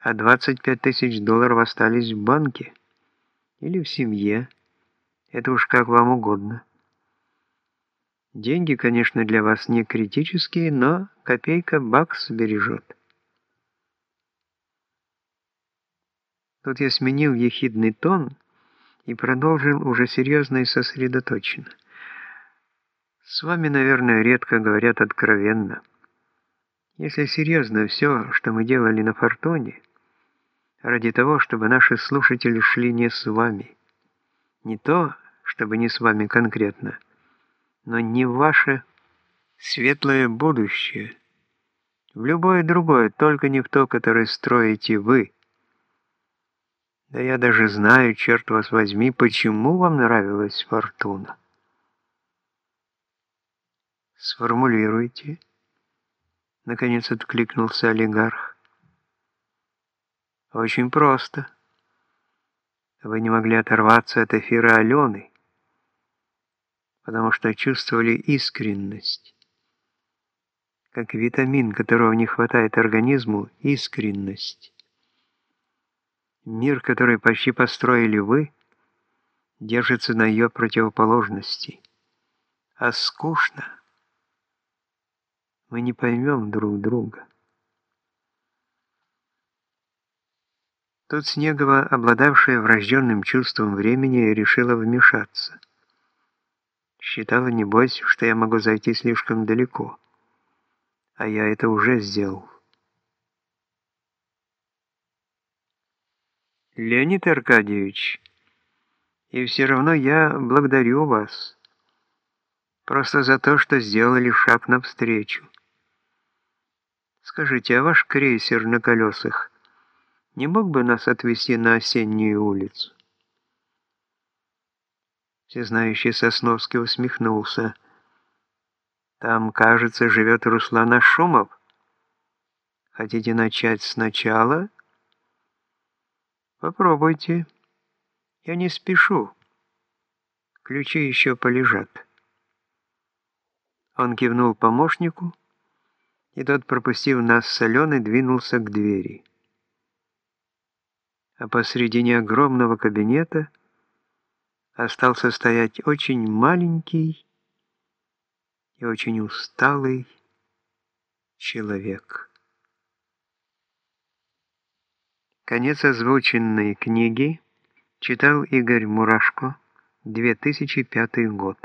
а 25 тысяч долларов остались в банке или в семье. Это уж как вам угодно. Деньги, конечно, для вас не критические, но копейка бакс бережет. Тут я сменил ехидный тон и продолжил уже серьезно и сосредоточенно. С вами, наверное, редко говорят откровенно. Если серьезно все, что мы делали на Фортуне, ради того, чтобы наши слушатели шли не с вами. Не то, чтобы не с вами конкретно, но не ваше светлое будущее, в любое другое, только не в то, которое строите вы. Да я даже знаю, черт вас возьми, почему вам нравилась фортуна. Сформулируйте. Наконец откликнулся олигарх. Очень просто. Вы не могли оторваться от эфира Алены, потому что чувствовали искренность. Как витамин, которого не хватает организму, искренность. Мир, который почти построили вы, держится на ее противоположности. А скучно. Мы не поймем друг друга. Тут Снегова, обладавшая врожденным чувством времени, решила вмешаться. Считала, небось, что я могу зайти слишком далеко. А я это уже сделал. Леонид Аркадьевич, и все равно я благодарю вас. Просто за то, что сделали шаг навстречу. Скажите, а ваш крейсер на колесах не мог бы нас отвезти на осеннюю улицу?» Всезнающий Сосновский усмехнулся. «Там, кажется, живет Руслан Ашумов. Хотите начать сначала?» «Попробуйте. Я не спешу. Ключи еще полежат». Он кивнул помощнику, и тот, пропустив нас с Аленой, двинулся к двери а посредине огромного кабинета остался стоять очень маленький и очень усталый человек. Конец озвученной книги читал Игорь Мурашко, 2005 год.